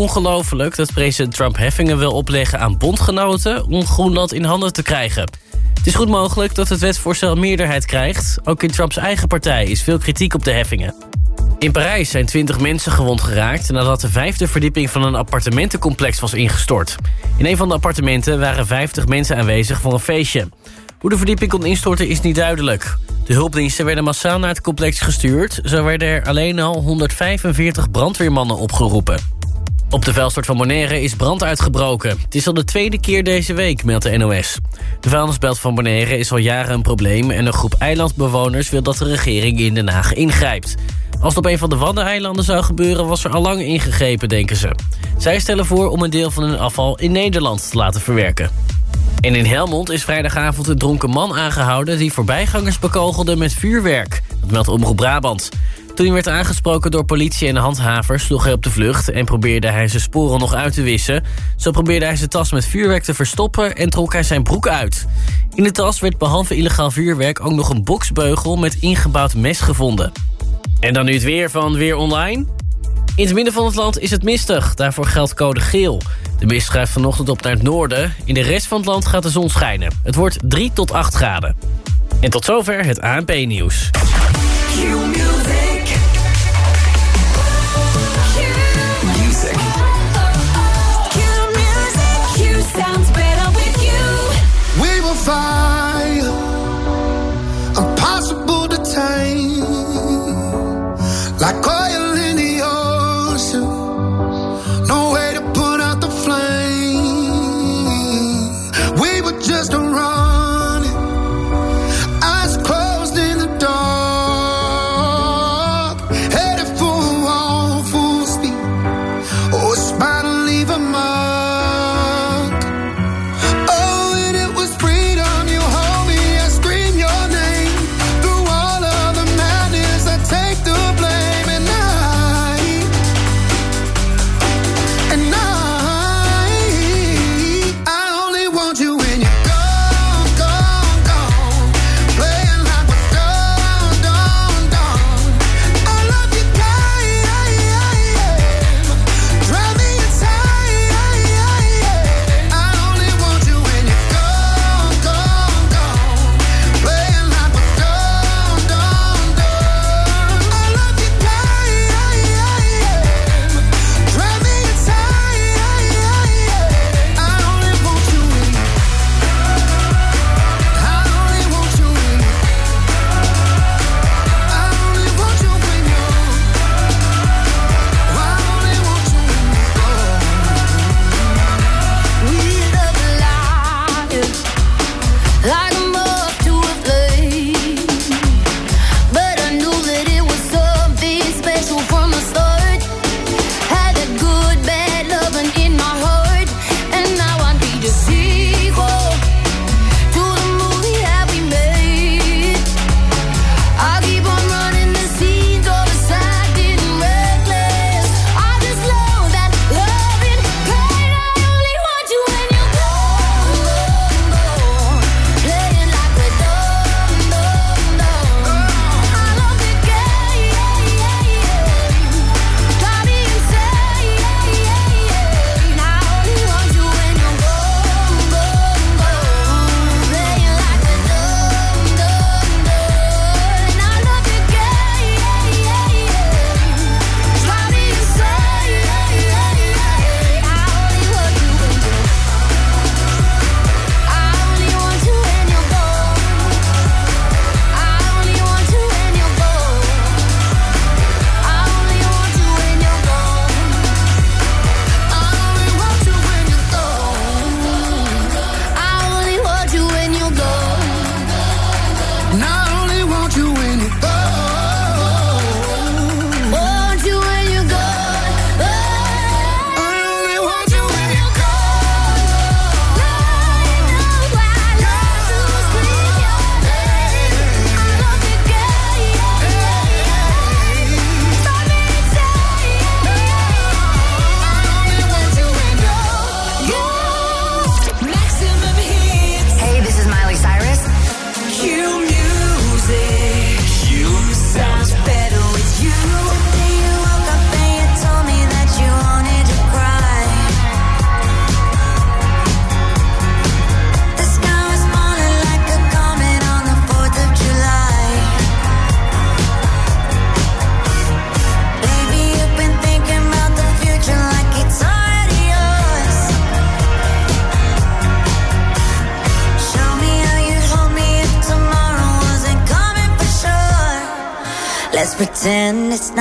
ongelooflijk dat president Trump heffingen wil opleggen aan bondgenoten... om Groenland in handen te krijgen. Het is goed mogelijk dat het wetsvoorstel meerderheid krijgt. Ook in Trumps eigen partij is veel kritiek op de heffingen. In Parijs zijn 20 mensen gewond geraakt... nadat de vijfde verdieping van een appartementencomplex was ingestort. In een van de appartementen waren 50 mensen aanwezig voor een feestje. Hoe de verdieping kon instorten is niet duidelijk. De hulpdiensten werden massaal naar het complex gestuurd. Zo werden er alleen al 145 brandweermannen opgeroepen. Op de vuilstort van Bonaire is brand uitgebroken. Het is al de tweede keer deze week, meldt de NOS. De vuilnisbelt van Bonaire is al jaren een probleem... en een groep eilandbewoners wil dat de regering in Den Haag ingrijpt. Als het op een van de Waddeneilanden zou gebeuren... was er al lang ingegrepen, denken ze. Zij stellen voor om een deel van hun afval in Nederland te laten verwerken. En in Helmond is vrijdagavond een dronken man aangehouden... die voorbijgangers bekogelde met vuurwerk. Dat meldt Omroep Brabant. Toen hij werd aangesproken door politie en handhavers... sloeg hij op de vlucht en probeerde hij zijn sporen nog uit te wissen. Zo probeerde hij zijn tas met vuurwerk te verstoppen... en trok hij zijn broek uit. In de tas werd behalve illegaal vuurwerk... ook nog een boksbeugel met ingebouwd mes gevonden. En dan nu het weer van Weer Online. In het midden van het land is het mistig. Daarvoor geldt code geel. De mist schuift vanochtend op naar het noorden. In de rest van het land gaat de zon schijnen. Het wordt 3 tot 8 graden. En tot zover het ANP-nieuws.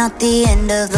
Not the end of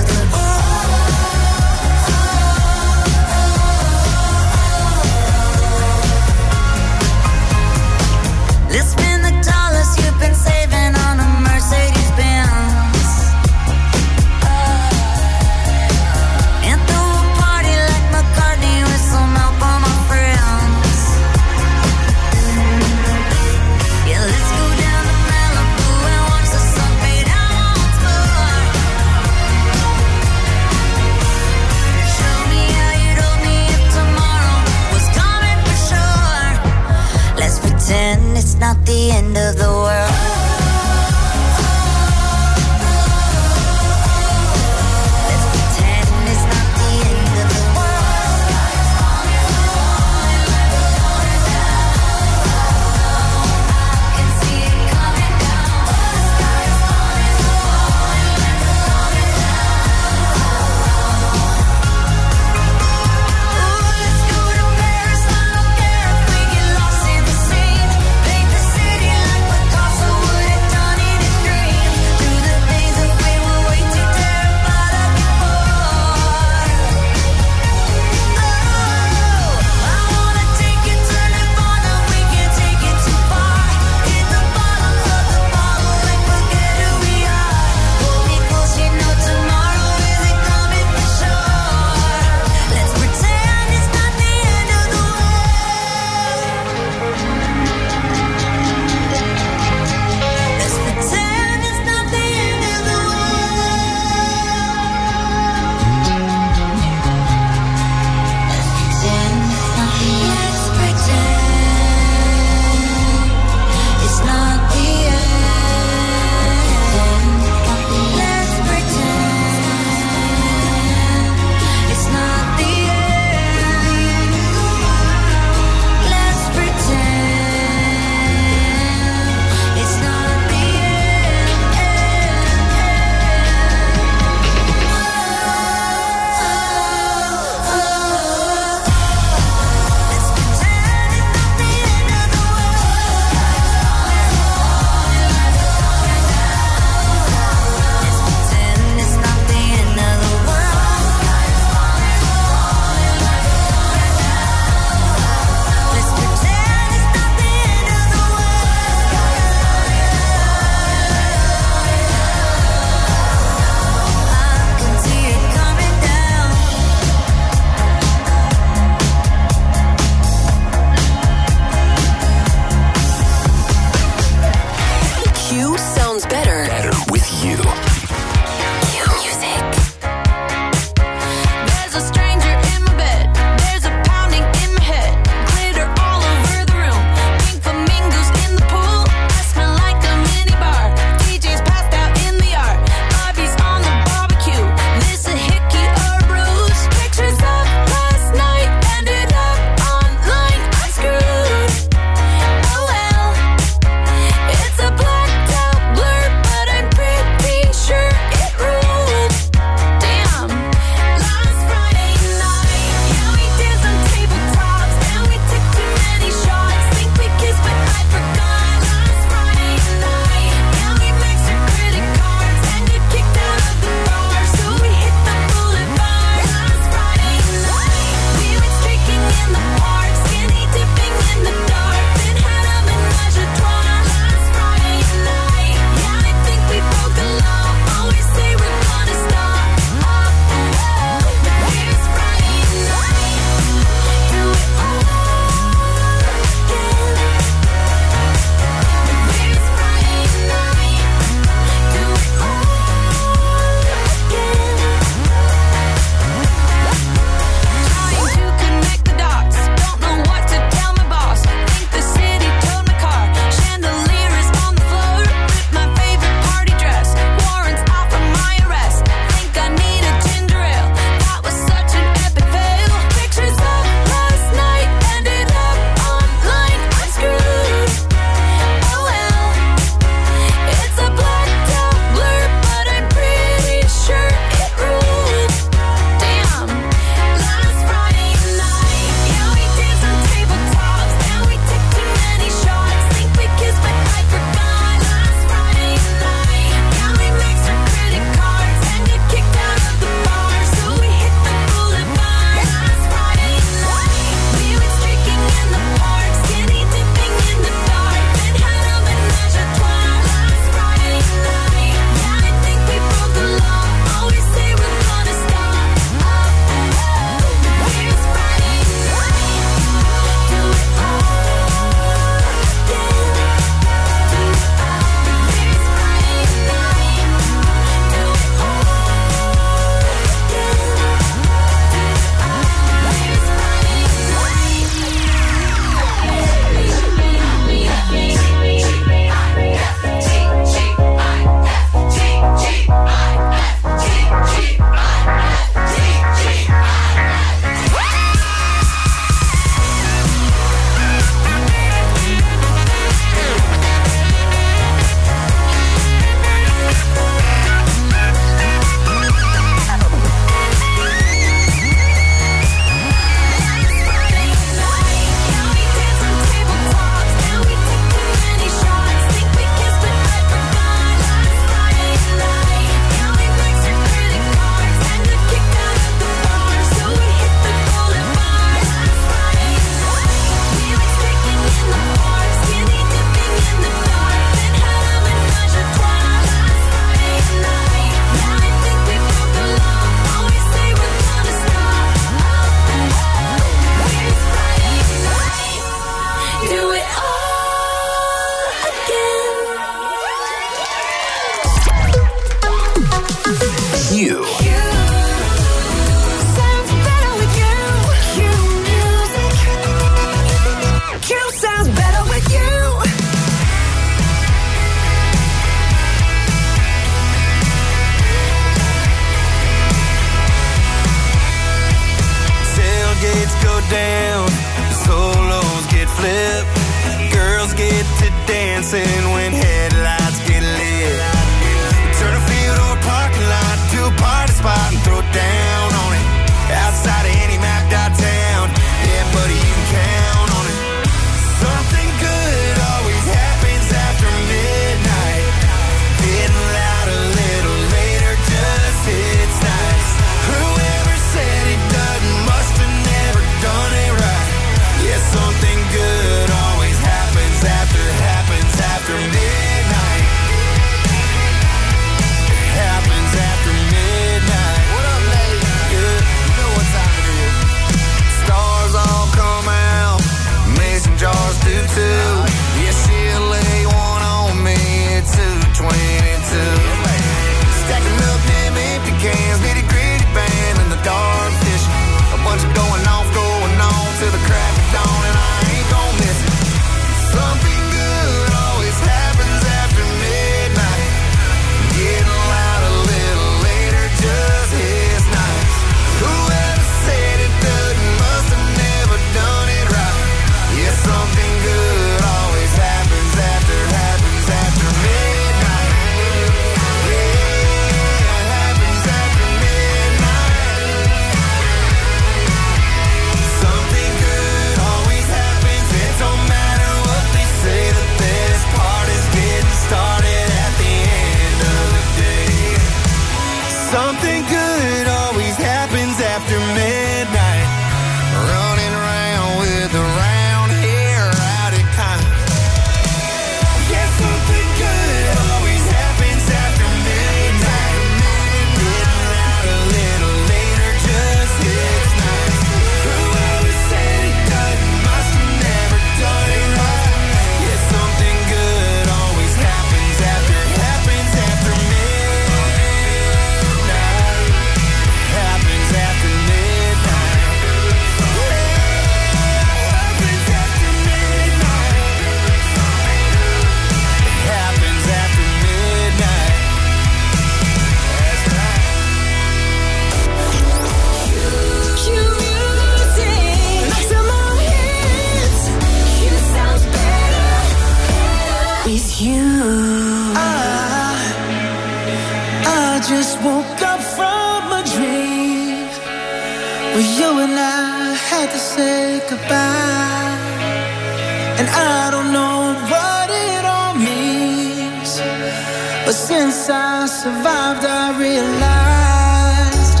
But since I survived, I realized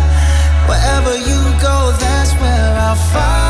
wherever you go, that's where I'll find.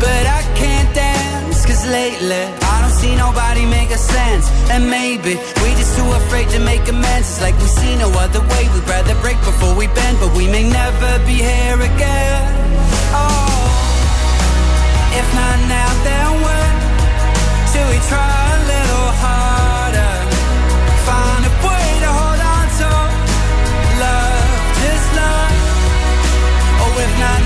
but I can't dance. Cause lately, I don't see nobody make a sense. And maybe we just too afraid to make amends. It's like we see no other way. We'd rather break before we bend, but we may never be here again. Oh, if not now, then when? Should we try a little harder? Find a way to hold on to love, just love. Oh, if not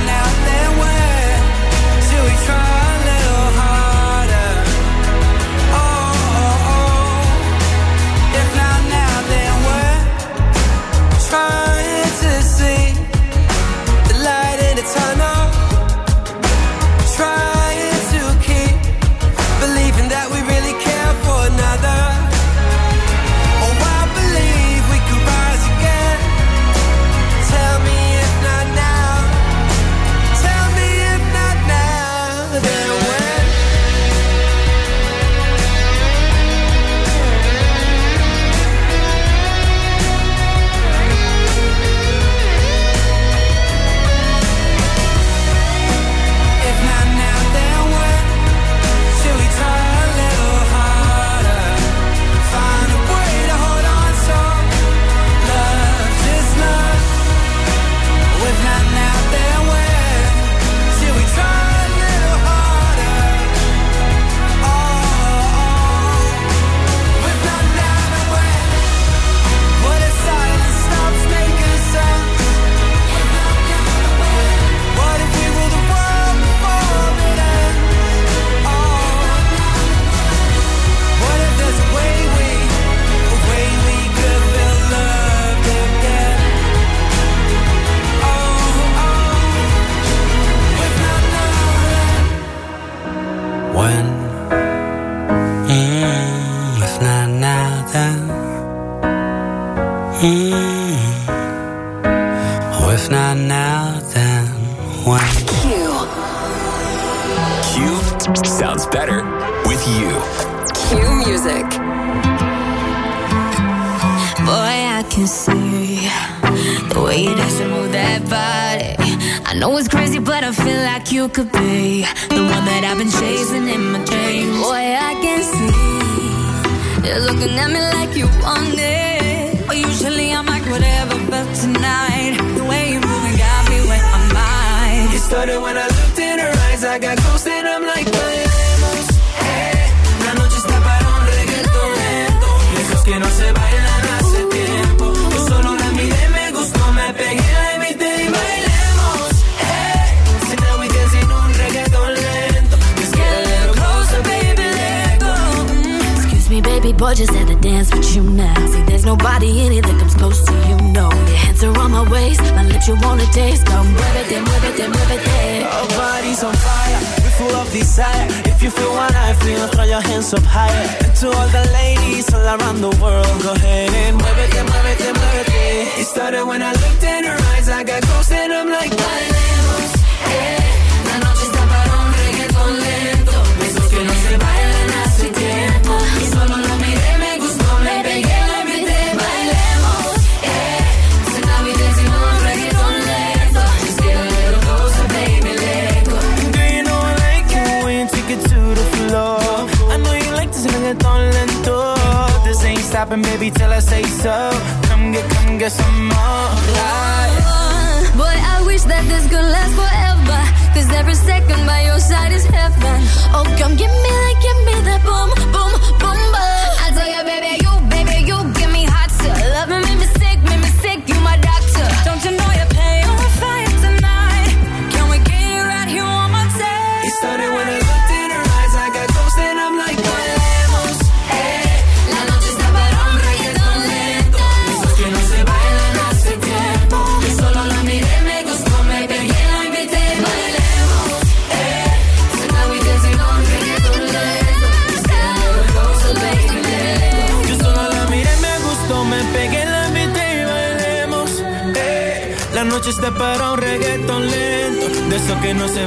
know it's crazy, but I feel like you could be the one that I've been chasing in my dreams. Boy, I can see you're looking at me like you want it. But usually I'm like whatever, but tonight the way you move got me wet my mind. It started when I looked in her eyes. I got and I'm like, just had to dance with you now. See, there's nobody in it that comes close to you, no. Your hands are on my waist, my lips you wanna taste. Come muévete, muévete, muévete. Our bodies on fire, we're full of desire. If you feel what I feel, throw your hands up higher. And to all the ladies all around the world, go ahead and muévete, muévete, muévete. It started when I looked in her eyes, I got close and I'm like, bailemos. Eh, stopping, baby, till I say so. Come get, come get some more. Boy, I wish that this could last forever. Cause every second by your side is heaven. Oh, come give me that, give me that boom, boom, boom, para un reggaeton lento, de esos que no se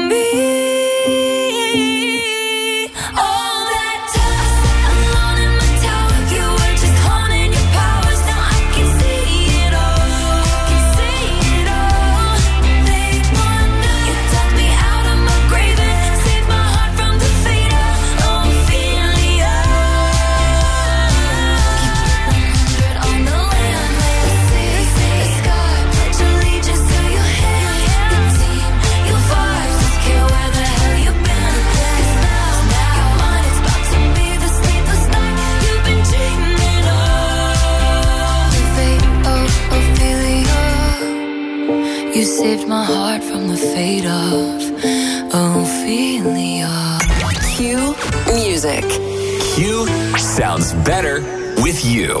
Ophelia. Q Music. Q sounds better with you.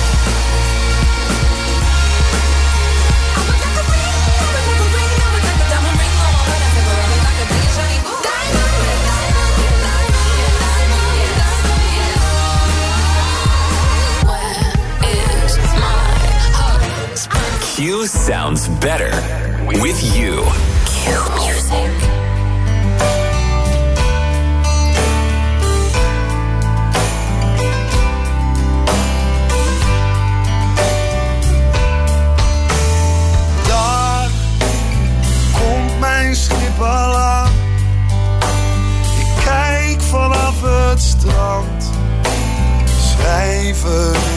sounds better with you. Q Music. Daar komt mijn schip al aan. Ik kijk vanaf het strand. Schrijven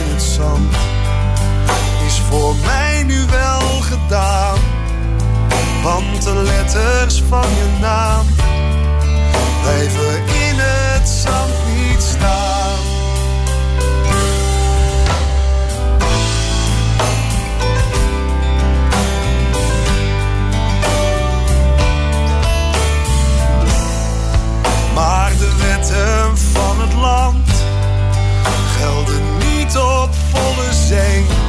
Want de letters van je naam blijven in het zand niet staan. Maar de wetten van het land gelden niet op volle zee.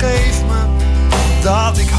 Geef me dat ik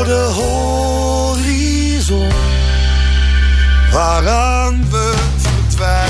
voor de horizon, waaraan we verdwijnen.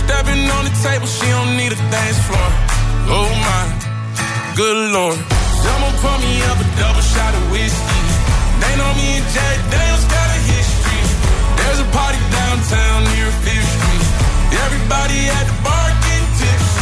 Stepping on the table, she don't need a dance floor. Oh my, good lord. Someone pour me up a double shot of whiskey. They know me and Jack Daniels got a history. There's a party downtown near Fifth Street. Everybody at the bar getting tipsy.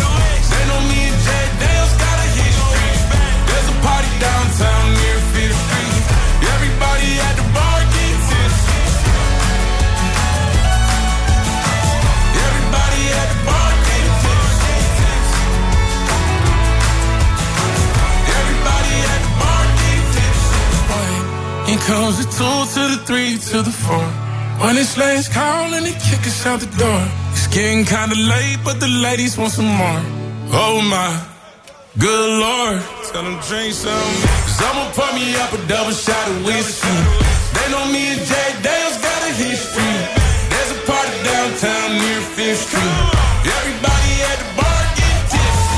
Downtown near Fifth Street. Everybody at the bar get tipsy. Everybody at the bar get tipsy. Everybody at the bar get tipsy. Here comes the two to the three to the four. When it's last call and they kick us out the door. It's getting kinda late, but the ladies want some more. Oh my, good lord. Tell them drink some. Someone pour me up a double shot of whiskey. They know me and Jack Daniels got a history. There's a party downtown near Fifth Street. Everybody